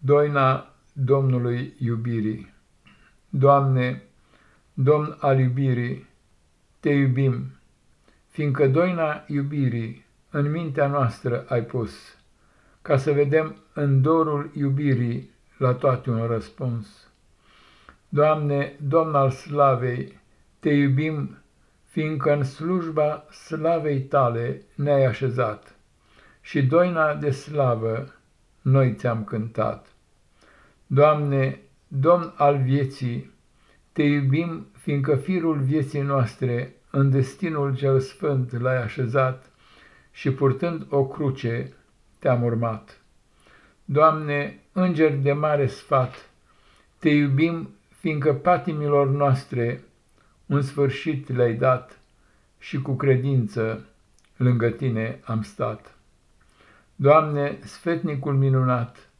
Doina Domnului iubirii Doamne, Domn al iubirii, Te iubim, fiindcă doina iubirii în mintea noastră ai pus, ca să vedem în dorul iubirii la toate un răspuns. Doamne, Domn al slavei, Te iubim, fiindcă în slujba slavei Tale ne-ai așezat și doina de slavă noi ți-am cântat. Doamne, Domn al vieții, te iubim, fiindcă firul vieții noastre în destinul cel sfânt l-ai așezat și purtând o cruce te-am urmat. Doamne, înger de mare sfat, te iubim, fiindcă patimilor noastre un sfârșit le-ai dat și cu credință lângă tine am stat. Doamne, sfetnicul minunat,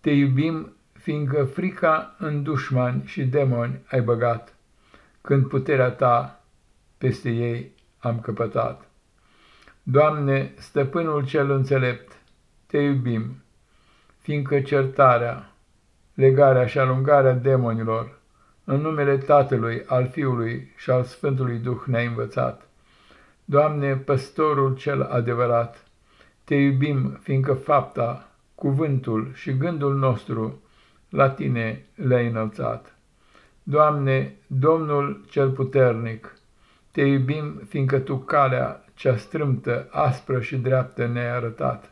te iubim, fiindcă frica în dușmani și demoni ai băgat, când puterea ta peste ei am căpătat. Doamne, stăpânul cel înțelept, te iubim, fiindcă certarea, legarea și alungarea demonilor, în numele Tatălui, al Fiului și al Sfântului Duh ne-ai învățat. Doamne, păstorul cel adevărat, te iubim, fiindcă fapta, cuvântul și gândul nostru la tine le-ai înălțat. Doamne, Domnul cel puternic, te iubim, fiindcă tu calea cea strâmtă, aspră și dreaptă ne-ai arătat.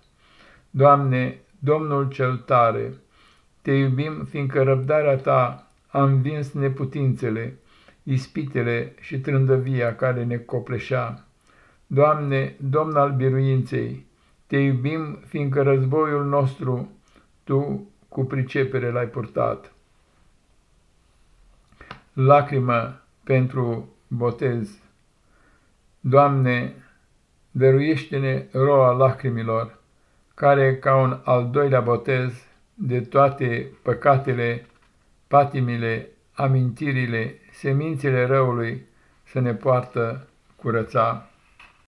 Doamne, Domnul cel tare, te iubim, fiindcă răbdarea ta a învins neputințele, ispitele și trândăvia care ne copleșea. Doamne, Domn al biruinței, te iubim, fiindcă războiul nostru tu cu pricepere l-ai purtat. Lacrimă pentru botez. Doamne, dăruiește-ne roa lacrimilor, care, ca un al doilea botez, de toate păcatele, patimile, amintirile, semințele răului, să ne poartă curăța.